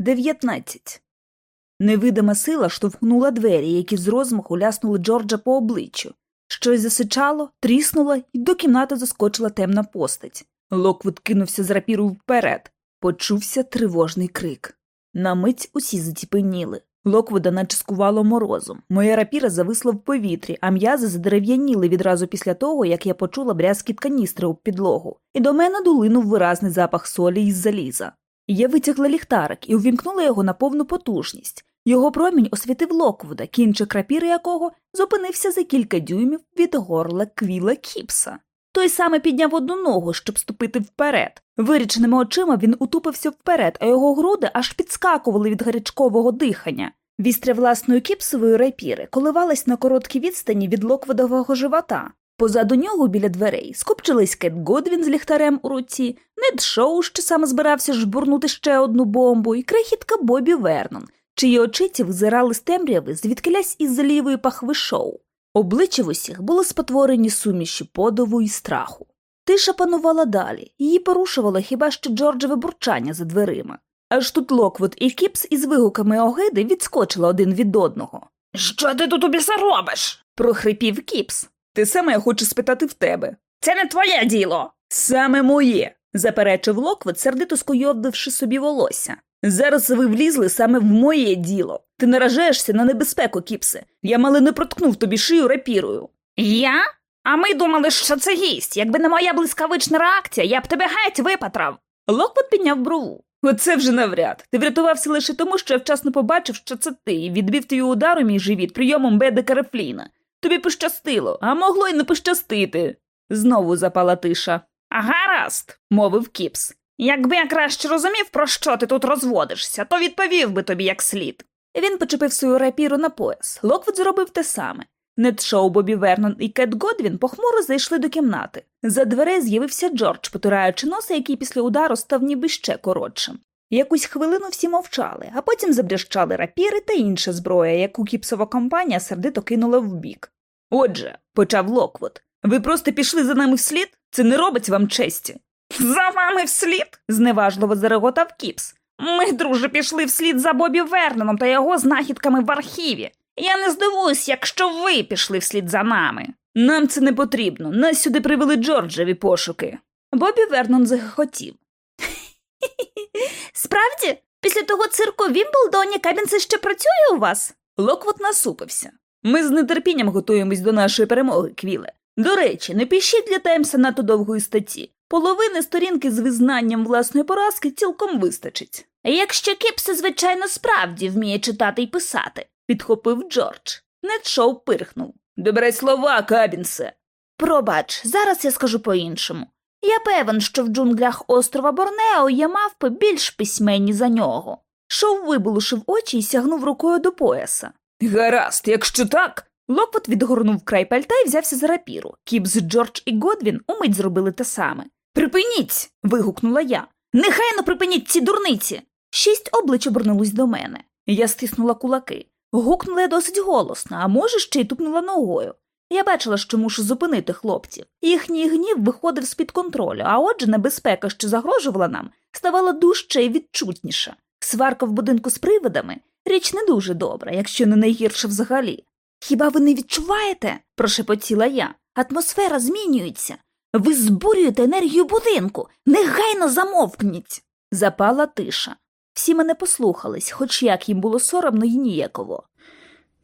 19. Невидима сила штовхнула двері, які з розмаху ляснули Джорджа по обличчю. Щось засичало, тріснуло, і до кімнати заскочила темна постать. Локвуд кинувся з рапірою вперед. Почувся тривожний крик. На мить усі заціпеніли. Локвуда наче скувало морозом. Моя рапіра зависла в повітрі, а м'язи задерев'яніли відразу після того, як я почула брязкіт каністри об підлогу, і до мене долинув виразний запах солі й заліза. Я витягла ліхтарик і увімкнула його на повну потужність. Його промінь освітив Локвуда, кінчик рапіри якого зупинився за кілька дюймів від горла квіла Кіпса. Той саме підняв одну ногу, щоб ступити вперед. Виріченими очима він утупився вперед, а його груди аж підскакували від гарячкового дихання. Вістря власної кіпсової рапіри коливалась на короткій відстані від локводового живота. Позаду нього біля дверей скупчились Кет Годвін з ліхтарем у руці, Нед Шоу, що саме збирався жбурнути ще одну бомбу, і крихітка Бобі Вернон, чиї очиці визирали з темряви, звідкилясь із лівої пахви Шоу. Обличчя в усіх були спотворені сумішшю подиву і страху. Тиша панувала далі, її порушувало хіба що Джорджеве бурчання за дверима. Аж тут Локвуд і Кіпс із вигуками огиди відскочили один від одного. Що ти тут у біса робиш? прохрипів Кіпс. Ти саме я хочу спитати в тебе. Це не твоє діло. Саме моє, заперечив Локвуд, сердито скуйовдивши собі волосся. Зараз ви влізли саме в моє діло. Ти наражаєшся на небезпеку, Кіпсе. Я мало не проткнув тобі шию рапірою. Я? А ми думали, що це гість. Якби не моя блискавична реакція, я б тебе геть випатрав. Локвуд підняв брову. Оце вже навряд. Ти врятувався лише тому, що я вчасно побачив, що це ти, і відбив твій удар у мій живіт прийомом Бедекера-Фліна. Тобі пощастило, а могло й не пощастити. Знову запала тиша. А гаразд, мовив Кіпс. Якби я краще розумів, про що ти тут розводишся, то відповів би тобі як слід. Він почепив свою рапіру на пояс. Локвуд зробив те саме. Нед Шоу, Боббі Вернон і Кет Годвін похмуро зайшли до кімнати. З-за дверей з'явився Джордж, потираючи носа, який після удару став ніби ще коротшим. Якусь хвилину всі мовчали, а потім забрящали рапіри та інша зброя, яку кіпсова компанія сердито кинула вбік. Отже, почав Локвуд, ви просто пішли за нами вслід? Це не робить вам честі. За вами вслід? зневажливо зареготав Кіпс. Ми, друже, пішли вслід за Боббі Верноном та його знахідками в архіві. Я не здивуюсь, якщо ви пішли вслід за нами. Нам це не потрібно. Нас сюди привели Джорджеві пошуки. Боббі Вернон захотів. Справді, після того цирку в Вімблдоні Кабінце ще працює у вас? Локвуд насупився. Ми з нетерпінням готуємось до нашої перемоги, Квіле. До речі, не пишіть для Таймса надто довгої статті. Половини сторінки з визнанням власної поразки цілком вистачить. Якщо Кіпси, звичайно, справді вміє читати і писати, підхопив Джордж. Недшоу пирхнув. Добре слова, Кабінсе. Пробач, зараз я скажу по-іншому. Я певен, що в джунглях острова Борнео є мавпи більш письменні за нього. Шоу вибалушив очі і сягнув рукою до пояса. Гаразд, якщо так. Локвот відгорнув край пальта і взявся за рапіру. Кіпс, Джордж і Годвін умить зробили те саме. Припиніть. вигукнула я. Негайно припиніть ці дурниці. Шість облич обернулись до мене. Я стиснула кулаки. Гукнула я досить голосно, а може, ще й тупнула ногою. Я бачила, що мушу зупинити хлопців. Їхній гнів виходив з під контролю, а отже, небезпека, що загрожувала нам, ставала дужче і відчутніша. Сварка в будинку з привидами річ не дуже добра, якщо не найгірша взагалі. Хіба ви не відчуваєте? прошепотіла я. Атмосфера змінюється. Ви збурюєте енергію будинку. Негайно замовкніть. Запала тиша. Всі мене послухались, хоч як їм було соромно і ніяково.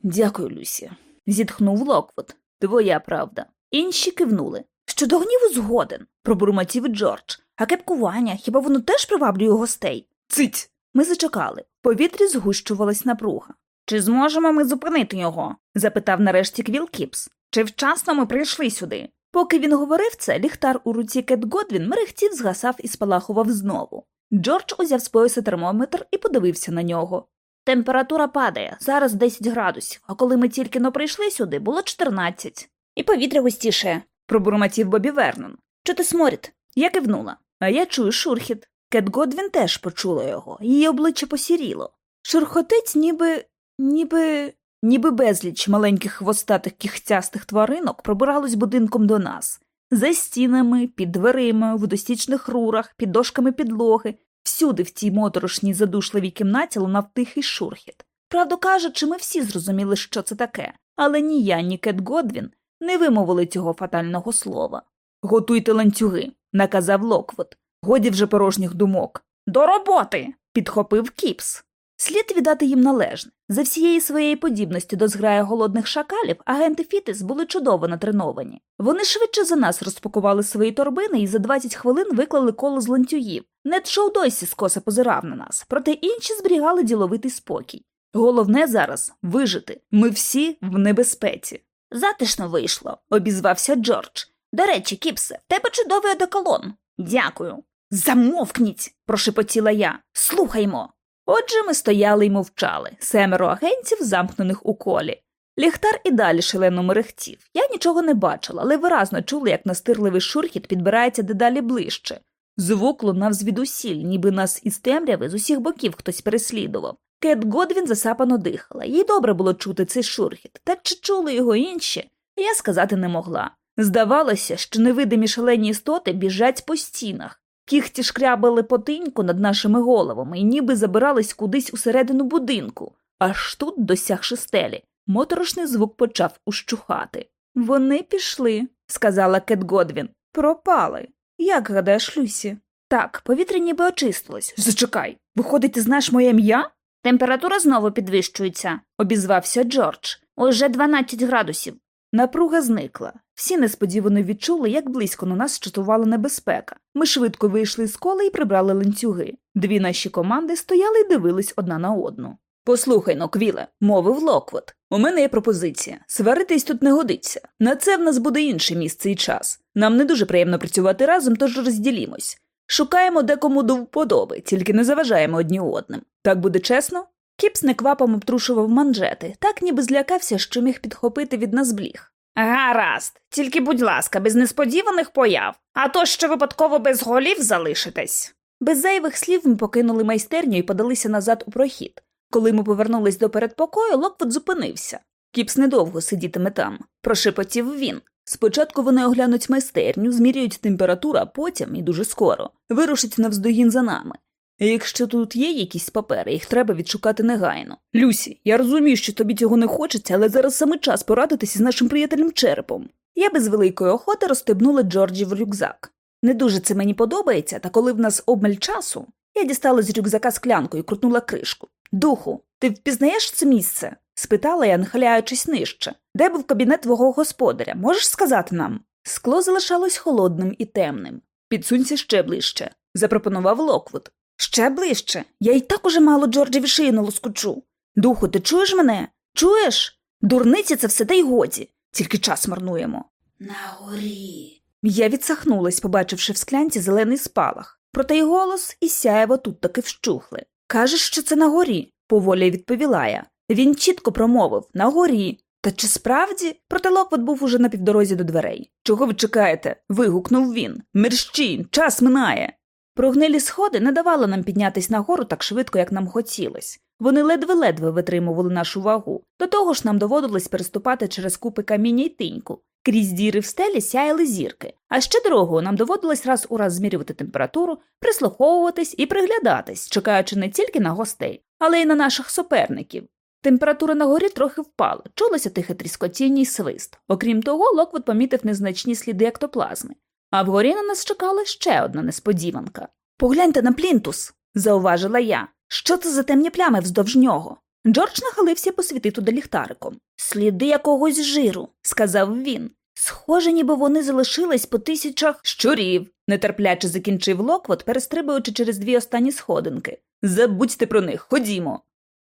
Дякую, Люсі, зітхнув Локвуд. Твоя правда. Інші кивнули. Щодо гніву згоден, пробурмотів Джордж. А кепкування, хіба воно теж приваблює гостей? Цить. Ми зачекали. В повітрі згущувалась напруга. Чи зможемо ми зупинити його? запитав нарешті Квіл Кіпс. Чи вчасно ми прийшли сюди? Поки він говорив це, ліхтар у руці Кет Годвін мерехтів згасав і спалахував знову. Джордж узяв з пояса термометр і подивився на нього. Температура падає, зараз 10 градусів, а коли ми тільки но прийшли сюди, було 14. І повітря густіше, пробурмотів Боббі Вернон. Чути сморід? Я кивнула. А я чую шурхіт. Кет Годвін теж почула його, її обличчя посіріло. Шурхотить, ніби. ніби. ніби безліч маленьких хвостатих кіхтястих тваринок пробиралось будинком до нас. За стінами, під дверима, в достічних рурах, під дошками підлоги, Всюди в цій моторошній задушливій кімнаті лунав тихий шурхіт. Правду кажучи, ми всі зрозуміли, що це таке, але ні я, ні Кет Годвін не вимовили цього фатального слова. Готуйте ланцюги, наказав Локвуд. Годі вже порожніх думок. До роботи. підхопив Кіпс. Слід віддати їм належне. За всієї своєї подібності до зграї голодних шакалів агенти Фіттес були чудово натреновані. Вони швидше за нас розпакували свої торбини і за 20 хвилин виклали коло з ланцюгів. Нед Шоу досі скоса позирав на нас, проте інші зберігали діловитий спокій. Головне зараз вижити. Ми всі в небезпеці. Затишно вийшло, обізвався Джордж. До речі, Кіпсе, тебе чудовий одеколон. Дякую. Замовкніть, прошепотіла я. Слухаймо. Отже, ми стояли й мовчали, семеро агентів, замкнених у колі. Ліхтар і далі шалено мерехтів. Я нічого не бачила, але виразно чула, як настирливий шурхіт підбирається дедалі ближче. Звук лунав звідусіль, ніби нас із темряви з усіх боків хтось переслідував. Кет Годвін засапано дихала, їй добре було чути цей шурхіт, та чи чули його інші, я сказати не могла. Здавалося, що невидимі шалені істоти біжать по стінах, кіхті шкрябали потиньку над нашими головами і ніби забирались кудись усередину будинку, аж тут, досягши стелі, моторошний звук почав ущухати. Вони пішли, сказала Кет Годвін. Пропали. Як гадаєш, Люсі? Так, повітря ніби очистилось. Зачекай, виходить, ти знаєш моє ім'я? Температура знову підвищується, обізвався Джордж. Уже 12 градусів. Напруга зникла. Всі несподівано відчули, як близько на нас чатувала небезпека. Ми швидко вийшли з кола і прибрали ланцюги. Дві наші команди стояли і дивились одна на одну. Послухай но, Квіле, мовив Локвот. У мене є пропозиція. Сваритись тут не годиться. На це в нас буде інше місце і час. Нам не дуже приємно працювати разом, тож розділімось. Шукаємо декому до вподоби, тільки не заважаємо одні одним. Так буде чесно? Кіпс неквапом обтрушував манжети, так ніби злякався, що міг підхопити від нас бліх. Гаразд, тільки, будь ласка, без несподіваних появ, а то ще випадково без голів залишитесь. Без зайвих слів ми покинули майстерню і подалися назад у прохід. Коли ми повернулись до передпокою, Локвуд зупинився. Кіпс недовго сидітиме там, прошепотів він. Спочатку вони оглянуть майстерню, зміряють температуру, а потім, і дуже скоро, вирушать навздогін за нами. Якщо тут є якісь папери, їх треба відшукати негайно. Люсі, я розумію, що тобі цього не хочеться, але зараз саме час порадитися з нашим приятелем черепом. Я без великої охоти розстебнула Джорджі в рюкзак. Не дуже це мені подобається, та коли в нас обмаль часу, я дістала з рюкзака склянку і крутнула кришку. Духу, ти впізнаєш це місце? спитала я, нахиляючись нижче. Де був кабінет твого господаря? Можеш сказати нам? Скло залишалось холодним і темним. Підсунься ще ближче, запропонував Локвуд. Ще ближче. Я й так уже мало Джорджеві шию лоскучу. Духу, ти чуєш мене? Чуєш? Дурниці це все та й годі, тільки час марнуємо. На горі. Я відсахнулась, побачивши в склянці зелений спалах, проте й голос і сяєво тут таки вщухли. Кажеш, що це на горі, поволі відповіла я. Він чітко промовив на горі. Та чи справді? Проте Локвуд був уже на півдорозі до дверей. Чого ви чекаєте? вигукнув він. Мерщій, час минає. Прогнилі сходи не давали нам піднятись нагору так швидко, як нам хотілось. Вони ледве-ледве витримували нашу вагу. До того ж нам доводилось переступати через купи каміння й тиньку. Крізь діри в стелі сяяли зірки, а ще дорогою нам доводилось раз у раз змірювати температуру, прислуховуватись і приглядатись, чекаючи не тільки на гостей, але й на наших суперників. Температура на горі трохи впала, чулося тихе тріскотіння й свист. Окрім того, Локвуд помітив незначні сліди ектоплазми. А вгорі на нас чекала ще одна несподіванка. Погляньте на плінтус, зауважила я. Що це за темні плями вздовж нього? Джордж нахилився посвіти туди ліхтариком. Сліди якогось жиру, сказав він. Схоже, ніби вони залишились по тисячах щурів, нетерпляче закінчив Локвот, перестрибуючи через дві останні сходинки. Забудьте про них, ходімо.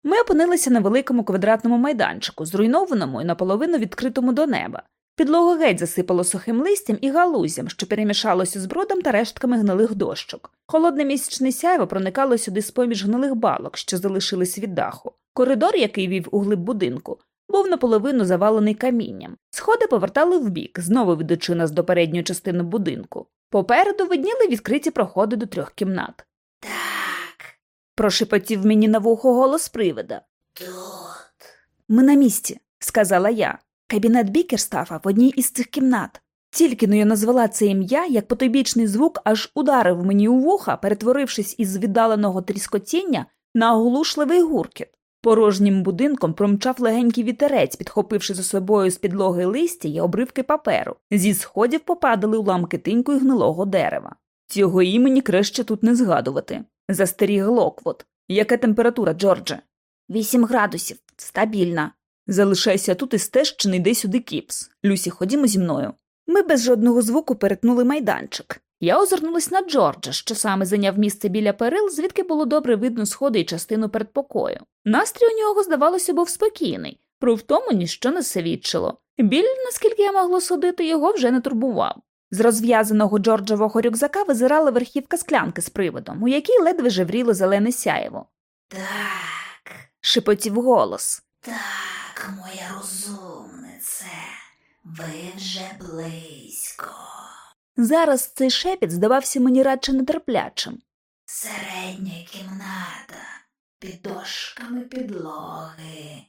Ми опинилися на великому квадратному майданчику, зруйнованому і наполовину відкритому до неба. Підлогу геть засипало сухим листям і галузям, що перемішалося з бродом та рештками гнилих дощок. Холодне місячне сяйво проникало сюди з поміж гнилих балок, що залишились від даху. Коридор, який вів у глиб будинку, був наполовину завалений камінням. Сходи повертали вбік, знову ведучи нас до передньої частини будинку. Попереду видніли відкриті проходи до трьох кімнат. Так. прошепотів мені на вухо голос привида. Тут. Ми на місці, сказала я. Кабінет Бікерстафа в одній із цих кімнат. Тільки но я назвала це ім'я, як потойбічний звук аж ударив мені у вуха, перетворившись із віддаленого тріскотіння на оглушливий гуркіт. Порожнім будинком промчав легенький вітерець, підхопивши за собою з підлоги листя й обривки паперу. Зі сходів попадали уламки тиньку й гнилого дерева. Цього імені краще тут не згадувати. Застеріг Локвот. Яка температура, Джордже? Вісім градусів. Стабільна. Залишайся тут і стеж, чи не йди сюди кіпс. Люсі, ходімо зі мною. Ми без жодного звуку перетнули майданчик. Я озирнулась на Джорджа, що саме зайняв місце біля перил, звідки було добре видно сходи і частину передпокою. Настрій у нього, здавалося, був спокійний, про втому ніщо не свідчило. Біль, наскільки я могла судити, його вже не турбував. З розв'язаного Джорджового рюкзака визирала верхівка склянки з приводом, у якій ледве жевріло зелене сяєво. Так, Шепотів голос. так, моя розумнице, ви вже близько. Зараз цей шепіт здавався мені радше нетерплячим. Середня кімната, під дошками підлоги.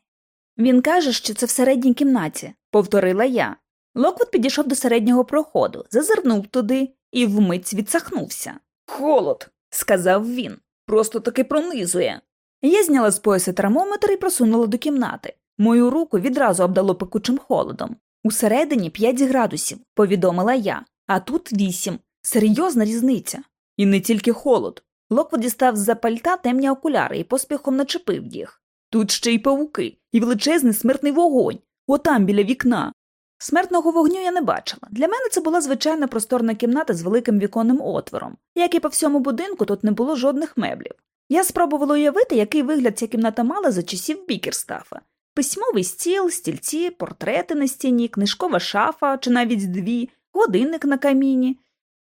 Він каже, що це в середній кімнаті, повторила я. Локвуд підійшов до середнього проходу, зазирнув туди і вмить відсахнувся. Холод, сказав він, просто таки пронизує. Я зняла з пояса термометр і просунула до кімнати. Мою руку відразу обдало пекучим холодом. Усередині 5 градусів, повідомила я, а тут 8. Серйозна різниця. І не тільки холод. Локвуд дістав з-за пальта темні окуляри і поспіхом начепив їх. Тут ще й павуки, і величезний смертний вогонь, отам біля вікна. Смертного вогню я не бачила. Для мене це була звичайна просторна кімната з великим віконним отвором. Як і по всьому будинку, тут не було жодних меблів. Я спробувала уявити, який вигляд ця кімната мала за часів Бікерстафа. Письмовий стіл, стільці, портрети на стіні, книжкова шафа чи навіть дві, годинник на каміні.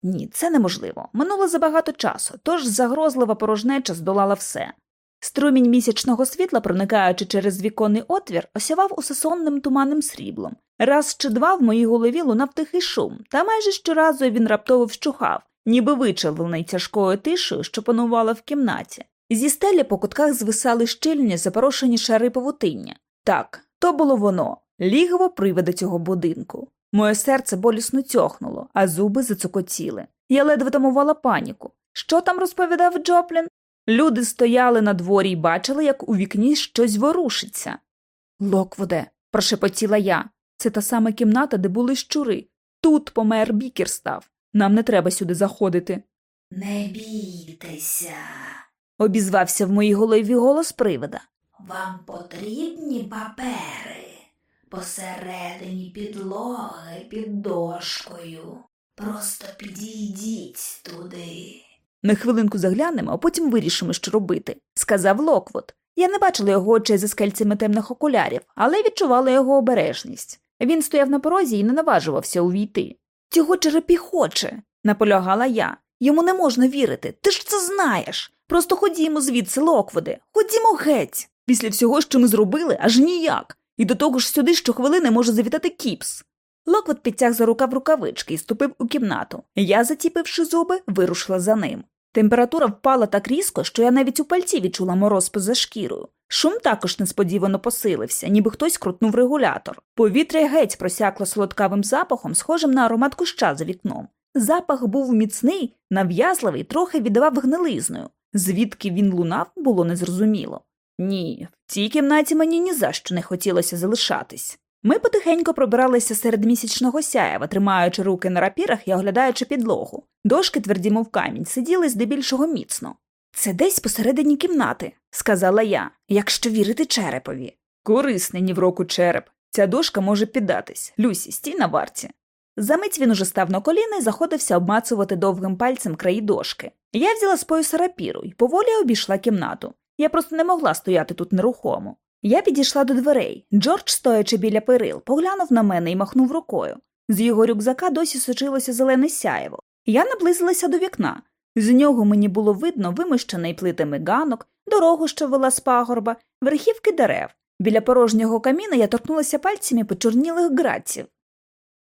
Ні, це неможливо. Минуло забагато часу, тож загрозлива порожнеча здолала все. Струмінь місячного світла, проникаючи через віконний отвір, осявав усе сонним туманним сріблом. Раз чи два в моїй голові лунав тихий шум, та майже щоразу він раптово вщухав, ніби вичавлений тяжкою тишею, що панувала в кімнаті. Зі стелі по кутках звисали щільні запорошені шари павутиння. Так, то було воно, лігово привида цього будинку. Моє серце болісно тьохнуло, а зуби зацокотіли. Я ледве тамувала паніку. Що там розповідав Джоплін? Люди стояли на дворі і бачили, як у вікні щось ворушиться. Локвуде, прошепотіла я. Це та сама кімната, де були щури. Тут помер бікерстав. Нам не треба сюди заходити. Не бійтеся, Обізвався в моїй голові голос привида. Вам потрібні папери посередині підлоги під дошкою. Просто підійдіть туди. На хвилинку заглянемо, а потім вирішимо, що робити, сказав Локвуд. Я не бачила його очей за скельцями темних окулярів, але відчувала його обережність. Він стояв на порозі і не наважувався увійти. Цього череп і хоче, наполягала я. Йому не можна вірити. Ти ж це знаєш. Просто ходімо звідси, Локвуде, ходімо геть. Після всього, що ми зробили, аж ніяк. І до того ж сюди щохвилини може завітати Кіпс. Локвуд підтяг за рукав рукавички і ступив у кімнату. Я, зціпивши зуби, вирушила за ним. Температура впала так різко, що я навіть у пальці відчула мороз поза шкірою. Шум також несподівано посилився, ніби хтось крутнув регулятор. Повітря геть просякло солодкавим запахом, схожим на аромат куща за вікном. Запах був міцний, нав'язливий, трохи віддавав гнилизною. Звідки він лунав, було незрозуміло. Ні, в цій кімнаті мені ні за що не хотілося залишатись. Ми потихеньку пробиралися серед місячного сяєва, тримаючи руки на рапірах і оглядаючи підлогу. Дошки, тверді, мов камінь, сиділи здебільшого міцно. Це десь посередині кімнати, сказала я, якщо вірити черепові. Корисний ні в року череп. Ця дошка може піддатись. Люсі, стій на варті. Замить він уже став на коліна і заходився обмацувати довгим пальцем краї дошки. Я взяла з пояса рапіру і поволі обійшла кімнату. Я просто не могла стояти тут нерухомо. Я підійшла до дверей. Джордж, стоячи біля перил, поглянув на мене і махнув рукою. З його рюкзака досі сочилося зелене сяєво. Я наблизилася до вікна. З нього мені було видно вимощений плитами ганок, дорогу, що вела з пагорба, верхівки дерев. Біля порожнього каміна я торкнулася пальцями почорнілих граців.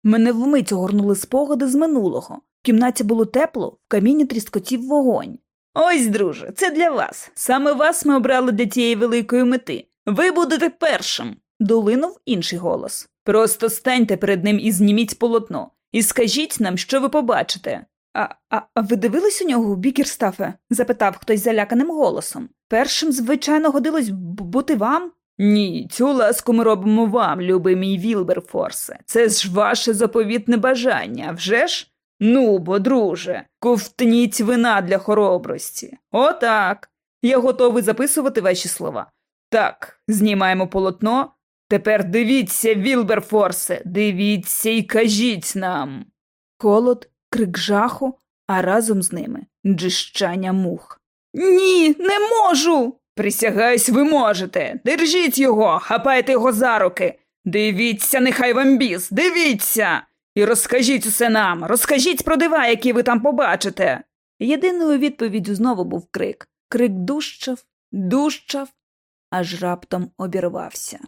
Мене вмить огорнули спогади з минулого. В кімнаті було тепло, в каміні тріскотів вогонь. Ось, друже, це для вас. Саме вас ми обрали для тієї великої мети. Ви будете першим. долинув інший голос. Просто станьте перед ним і зніміть полотно. і скажіть нам, що ви побачите. А, а, а ви дивились у нього, Бікерстафе? запитав хтось заляканим голосом. Першим, звичайно, годилось бути вам? Ні, цю ласку ми робимо вам, любий мій Вілберфорсе. Це ж ваше заповітне бажання, вже ж? Ну, бо, друже, ковтніть вина для хоробрості. Отак. Я готовий записувати ваші слова. Так, знімаємо полотно. Тепер дивіться, Вілберфорсе, дивіться і кажіть нам. Холод, крик жаху, а разом з ними джищання мух. Ні, не можу. Присягаюсь, ви можете. Держіть його, хапайте його за руки. Дивіться, нехай вам біс, дивіться. І розкажіть усе нам, розкажіть про дива, які ви там побачите. Єдиною відповіддю знову був крик. Крик дужчав, дужчав, аж раптом обірвався.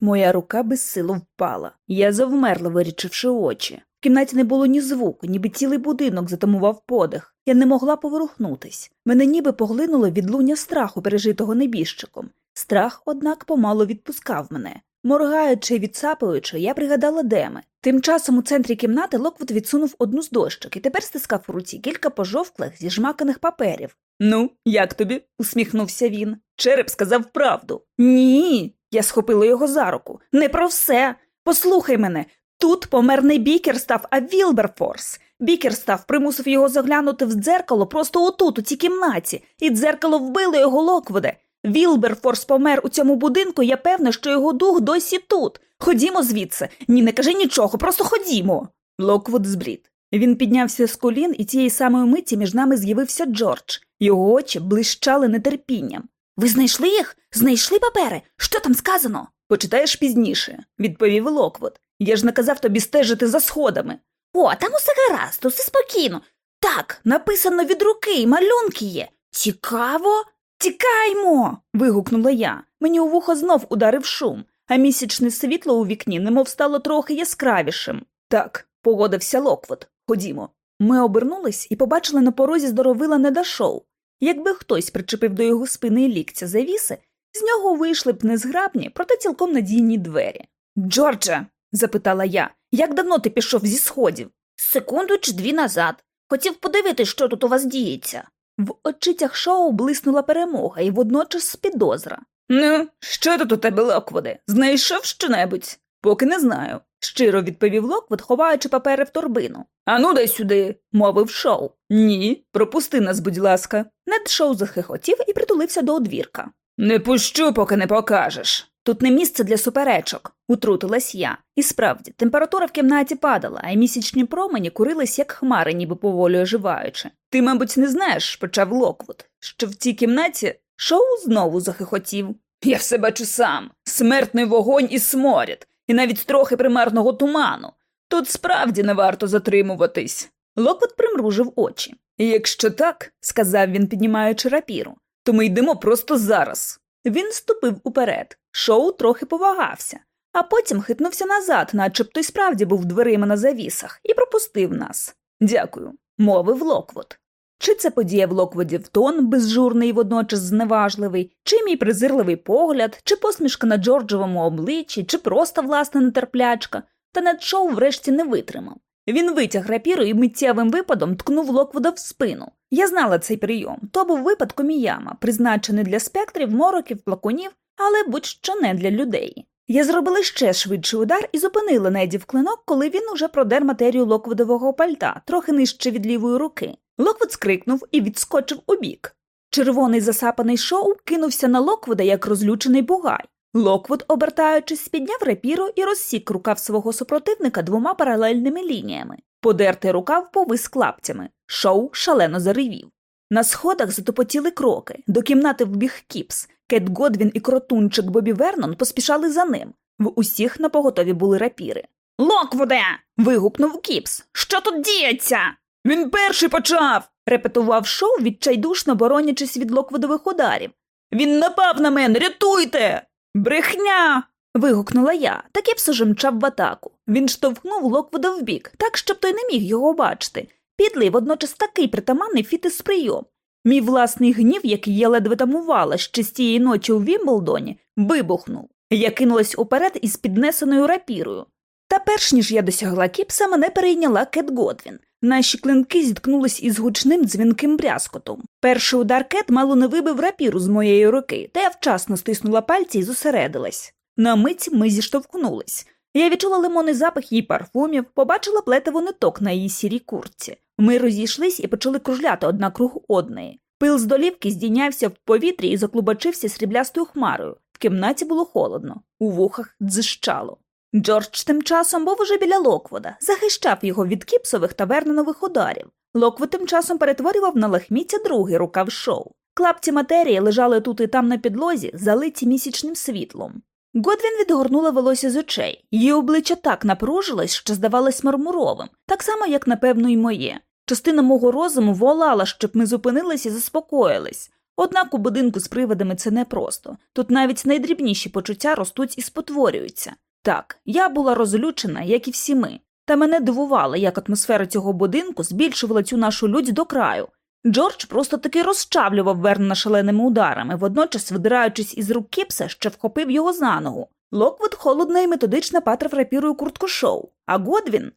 Моя рука безсило впала. Я завмерла, вирічивши очі. В кімнаті не було ні звуку, ніби цілий будинок затамував подих. Я не могла поворухнутись. Мене ніби поглинуло відлуння страху, пережитого небіжчиком. Страх, однак, помало відпускав мене. Моргаючи і відсапуючи, я пригадала, де ми. Тим часом у центрі кімнати Локвуд відсунув одну з дощок і тепер стискав у руці кілька пожовклих, зіжмаканих паперів. Ну, як тобі? усміхнувся він. Череп сказав правду. Ні. Я схопила його за руку. Не про все. Послухай мене. Тут помер не Бікерстаф, а Вілберфорс. Бікерстаф примусив його заглянути в дзеркало просто отут, у цій кімнаті, і дзеркало вбило його Локвуде. Вілберфорс помер у цьому будинку, я певна, що його дух досі тут. Ходімо звідси. Ні, не кажи нічого, просто ходімо. Локвуд зблід. Він піднявся з колін, і тієї самої миті між нами з'явився Джордж. Його очі блищали нетерпінням. Ви знайшли їх? Знайшли папери? Що там сказано? Почитаєш пізніше, відповів Локвуд. Я ж наказав тобі стежити за сходами. О, там усе гаразд, усе спокійно. Так, написано від руки, і малюнки є. Цікаво. Тікаймо. вигукнула я. Мені у вухо знов ударив шум, а місячне світло у вікні немов стало трохи яскравішим. Так, погодився Локвуд. Ходімо. Ми обернулись і побачили на порозі здоровила Неда Шоу. Якби хтось причепив до його спини і ліктя завіси, з нього вийшли б незграбні, проте цілком надійні двері. Джордже, запитала я, як давно ти пішов зі сходів? Секунду чи дві назад. Хотів подивитись, що тут у вас діється. В очицях Шоу блиснула перемога і водночас підозра. Ну, що тут у тебе, Локвуде? Знайшов що-небудь? Поки не знаю, щиро відповів Локвуд, ховаючи папери в торбину. Ану, дай сюди, мовив Шоу. Ні, пропусти нас, будь ласка. Нед Шоу захихотів і притулився до одвірка. Не пущу, поки не покажеш. Тут не місце для суперечок, утрутилась я. І справді, температура в кімнаті падала, а місячні промені курились, як хмари, ніби поволі оживаючи. Ти, мабуть, не знаєш, почав Локвуд, що в цій кімнаті Шоу знову захихотів. Я все бачу сам смертний вогонь і сморід, і навіть трохи примарного туману. Тут справді не варто затримуватись. Локвуд примружив очі. Якщо так, сказав він, піднімаючи рапіру, то ми йдемо просто зараз. Він ступив уперед, Шоу трохи повагався, а потім хитнувся назад, начебто й справді був дверима на завісах, і пропустив нас. Дякую, мовив Локвуд. Чи це подіяв Локвудів тон, безжурний і водночас зневажливий, чи мій презирливий погляд, чи посмішка на Джорджовому обличчі, чи просто власна нетерплячка, та Нед Шоу врешті не витримав. Він витяг рапіру і миттєвим випадом ткнув Локвуда в спину. Я знала цей прийом. То був випад Коміями, призначений для спектрів, мороків, плакунів, але будь-що не для людей. Я зробила ще швидший удар і зупинила Недів клинок, коли він уже продер матерію Локвудового пальта, трохи нижче від лівої руки. Локвуд скрикнув і відскочив убік. Червоний засапаний Шоу кинувся на Локвуда, як розлючений бугай. Локвуд, обертаючись, підняв рапіру і розсік рукав свого супротивника двома паралельними лініями. Подертий рукав повис клаптями. Шоу шалено заревів. На сходах затопотіли кроки. До кімнати вбіг Кіпс. Кет Годвін і кротунчик Бобі Вернон поспішали за ним. В усіх напоготові були рапіри. Локвуде. вигукнув Кіпс. Що тут діється? Він перший почав. репетував Шоу, відчайдушно боронячись від Локвудових ударів. Він напав на мене, рятуйте. Брехня. вигукнула я, та Кіпс уже мчав в атаку. Він штовхнув Локвуда вбік, так, щоб той не міг його бачити. Підлий водночас такий притаманний фітис прийом. Мій власний гнів, який я ледве тамувала ще з тієї ночі у Вімблдоні, вибухнув. Я кинулась уперед із піднесеною рапірою. Та перш ніж я досягла кіпса, мене перейняла Кет Годвін. Наші клинки зіткнулись із гучним дзвінким брязкотом. Перший удар Кет мало не вибив рапіру з моєї руки, та я вчасно стиснула пальці і зосередилась. На мить ми зіштовхнулись. Я відчула лимонний запах її парфумів, побачила плетиво ниток на її сірій куртці. Ми розійшлись і почали кружляти одна круг одної. Пил з долівки здійнявся в повітрі і заклубочився сріблястою хмарою. В кімнаті було холодно, у вухах дзижчало. Джордж тим часом був уже біля Локвуда, захищав його від Кіпсових та Вернонових ударів. Локвуд тим часом перетворював на лахміття другий рукав Шоу. Клапці матерії лежали тут і там на підлозі, залиті місячним світлом. Годвін відгорнула волосся з очей. Її обличчя так напружилось, що здавалось мармуровим, так само, як, напевно, й моє. Частина мого розуму волала, щоб ми зупинились і заспокоїлись. Однак у будинку з привидами це непросто. Тут навіть найдрібніші почуття ростуть і спотворюються. Так, я була розлючена, як і всі ми, та мене дивувало, як атмосфера цього будинку збільшувала цю нашу лють до краю. Джордж просто таки розчавлював Вернона шаленими ударами, водночас, видираючись із рук Кіпса, ще вхопив його за ногу. Локвуд холодно і методично патрав рапірою куртку Шоу, а Годвін.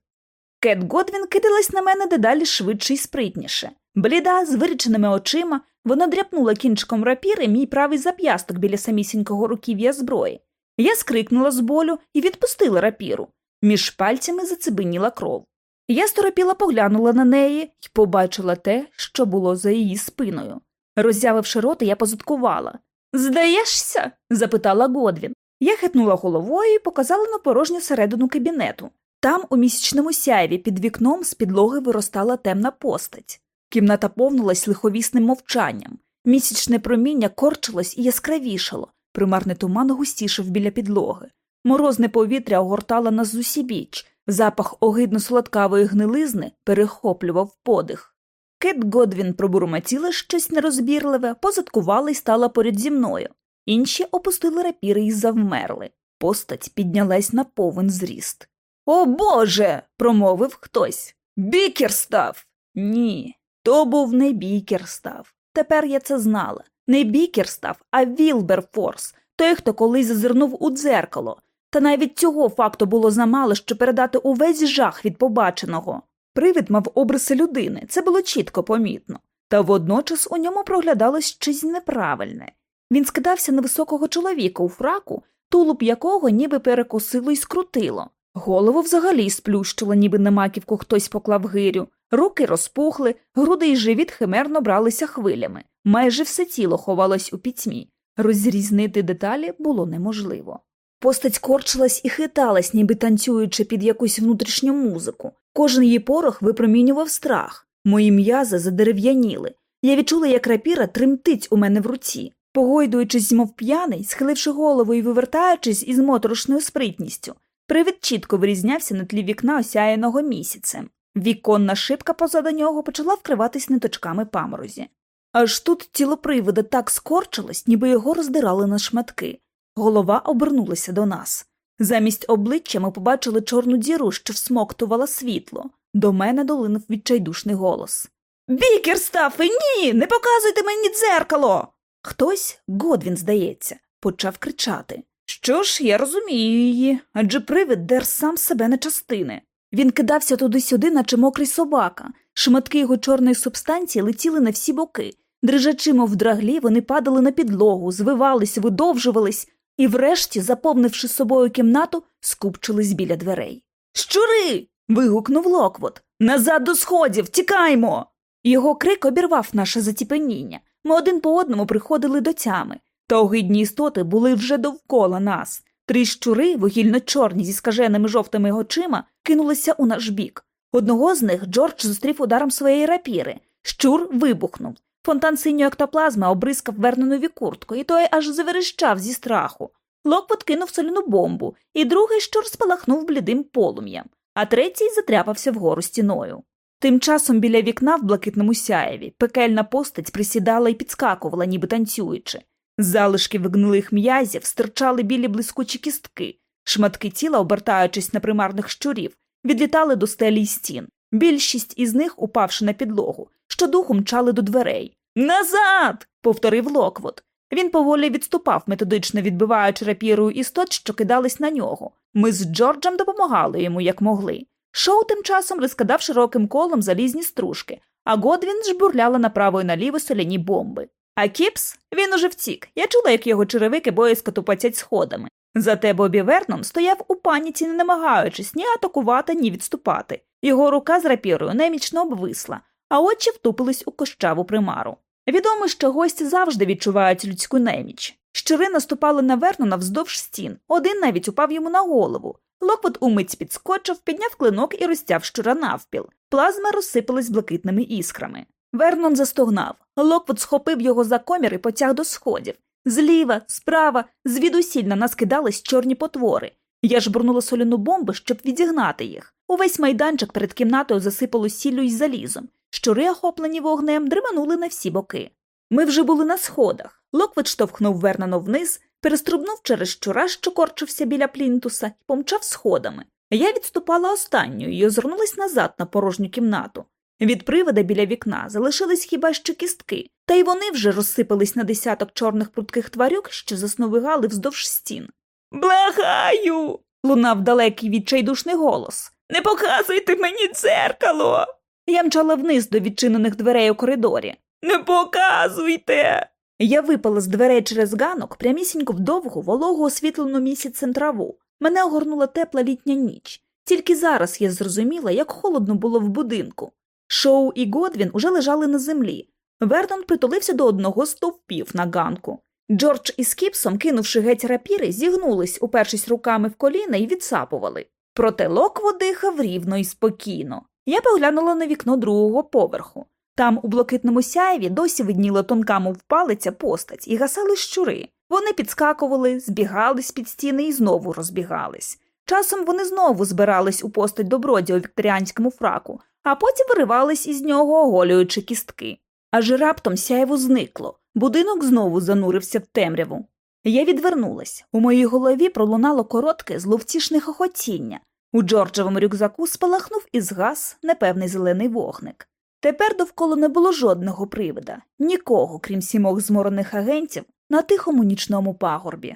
Кет Годвін кидалась на мене дедалі швидше і спритніше. Бліда, з виріченими очима, вона дряпнула кінчиком рапіри мій правий зап'ясток біля самісінького руків'я зброї. Я скрикнула з болю і відпустила рапіру. Між пальцями зацибеніла кров. Я сторопіла поглянула на неї і побачила те, що було за її спиною. Роззявивши роти, я позадкувала. Здаєшся? запитала Годвін. Я хитнула головою і показала на порожню середину кабінету. Там, у місячному сяйві, під вікном з підлоги виростала темна постать. Кімната повнилась лиховісним мовчанням. Місячне проміння корчилось і яскравішало, примарний туман густішав біля підлоги. Морозне повітря огортало нас з усібіч, запах огидно солодкавої гнилизни перехоплював подих. Кет Годвін пробурмотіла щось нерозбірливе, позадкувала й стала поряд зі мною. Інші опустили рапіри і завмерли. Постать піднялась на повен зріст. О Боже. промовив хтось. Бікер став. Ні, то був не бікер став. Тепер я це знала. Не бікер став, а Вілберфорс, той, хто колись зазирнув у дзеркало. Та навіть цього факту було замало, щоб передати увесь жах від побаченого. Привид мав обриси людини, це було чітко помітно, та водночас у ньому проглядалось щось неправильне. Він скидався на високого чоловіка у фраку, тулуб якого ніби перекосило і скрутило. Голову взагалі сплющило, ніби на маківку хтось поклав гирю, руки розпухли, груди й живіт химерно бралися хвилями, майже все тіло ховалось у пітьмі. Розрізнити деталі було неможливо. Постать корчилась і хиталась, ніби танцюючи під якусь внутрішню музику. Кожен її порох випромінював страх. Мої м'язи задерев'яніли. Я відчула, як рапіра тремтить у мене в руці. Погойдуючись, мов п'яний, схиливши голову і вивертаючись із моторошною спритністю, привид чітко вирізнявся на тлі вікна, осяяного місяцем. Віконна шибка позаду нього почала вкриватись ниточками паморозі. Аж тут тіло привида так скорчилось, ніби його роздирали на шматки. Голова обернулася до нас. Замість обличчя ми побачили чорну діру, що всмоктувала світло. До мене долинув відчайдушний голос. Бікерстафи, ні, не показуйте мені дзеркало. Хтось, Годвін, здається, почав кричати. Що ж, я розумію її, адже привид дер сам себе на частини. Він кидався туди-сюди, наче мокрий собака. Шматки його чорної субстанції летіли на всі боки. Дрижачи, мов драглі, вони падали на підлогу, звивались, видовжувались і, врешті, заповнивши собою кімнату, скупчились біля дверей. Щури. вигукнув Локвот. Назад до сходів, тікаймо. Його крик обірвав наше затіпеніння. Ми один по одному приходили до тями, та огидні істоти були вже довкола нас. Три щури, вугільно чорні зі скаженими жовтими очима, кинулися у наш бік. Одного з них Джордж зустрів ударом своєї рапіри. Щур вибухнув. Фонтан синьої ектоплазми обрискав Вернонові куртку, і той аж заверещав зі страху. Локвот кинув соляну бомбу, і другий щур спалахнув блідим полум'ям, а третій затряпався вгору стіною. Тим часом біля вікна в блакитному сяєві пекельна постать присідала і підскакувала, ніби танцюючи. Залишки вигнилих м'язів стирчали білі блискучі кістки, шматки тіла, обертаючись на примарних щурів, відлітали до стелі й стін. Більшість із них, упавши на підлогу, щодуху мчали до дверей. Назад. повторив Локвот. Він поволі відступав, методично відбиваючи рапірою істот, що кидались на нього. Ми з Джорджем допомагали йому як могли. Шоу тим часом розкидав широким колом залізні стружки, а Годвін жбурляла направо і наліво соляні бомби. А Кіпс він уже втік. Я чула, як його черевики боязко тупотять сходами. Зате Бобі Вернон стояв у паніці, не намагаючись ні атакувати, ні відступати. Його рука з рапірою немічно обвисла, а очі втупились у кощаву примару. Відомо, що гості завжди відчувають людську неміч. Щури наступали на Вернона вздовж стін, один навіть упав йому на голову. Локвот умиць підскочив, підняв клинок і розтяв щура навпіл. Плазма розсипалась блакитними іскрами. Вернон застогнав. Локвот схопив його за комір і потяг до сходів. Зліва, справа, звідусіль на нас кидались чорні потвори. Я ж бурнула соляну бомбу, щоб відігнати їх. Увесь майданчик перед кімнатою засипало сіллю й залізом. Щури, охоплені вогнем, дриманули на всі боки. Ми вже були на сходах. Локвот штовхнув Вернона вниз, переструбнув через щура, що корчився біля плінтуса, і помчав сходами. Я відступала останньою і озирнулась назад на порожню кімнату. Від привода біля вікна залишились хіба що кістки, та й вони вже розсипались на десяток чорних прутких тварюк, що засновигали вздовж стін. Благаю. лунав далекий відчайдушний голос. Не показуйте мені дзеркало. Я мчала вниз до відчинених дверей у коридорі. Не показуйте. Я випала з дверей через ганок прямісінько в довгу, вологу освітлену місяцем траву. Мене огорнула тепла літня ніч. Тільки зараз я зрозуміла, як холодно було в будинку. Шоу і Годвін уже лежали на землі. Вернон притулився до одного з стовпів на ганку. Джордж із Кіпсом, кинувши геть рапіри, зігнулись, упершись руками в коліна і відсапували. Проте Локво дихав рівно і спокійно. Я поглянула на вікно другого поверху. Там, у блакитному сяєві, досі видніла тонка, мов палиця постать, і гасали щури. Вони підскакували, збігались під стіни і знову розбігались. Часом вони знову збирались у постать добродія у вікторіанському фраку, а потім виривались із нього, оголюючи кістки. Аж раптом сяєво зникло, будинок знову занурився в темряву. Я відвернулась. У моїй голові пролунало коротке, зловтішне хохотіння. У Джорджевому рюкзаку спалахнув і згас непевний зелений вогник. Тепер довкола не було жодного привида, нікого, крім сімох зморених агентів, на тихому нічному пагорбі.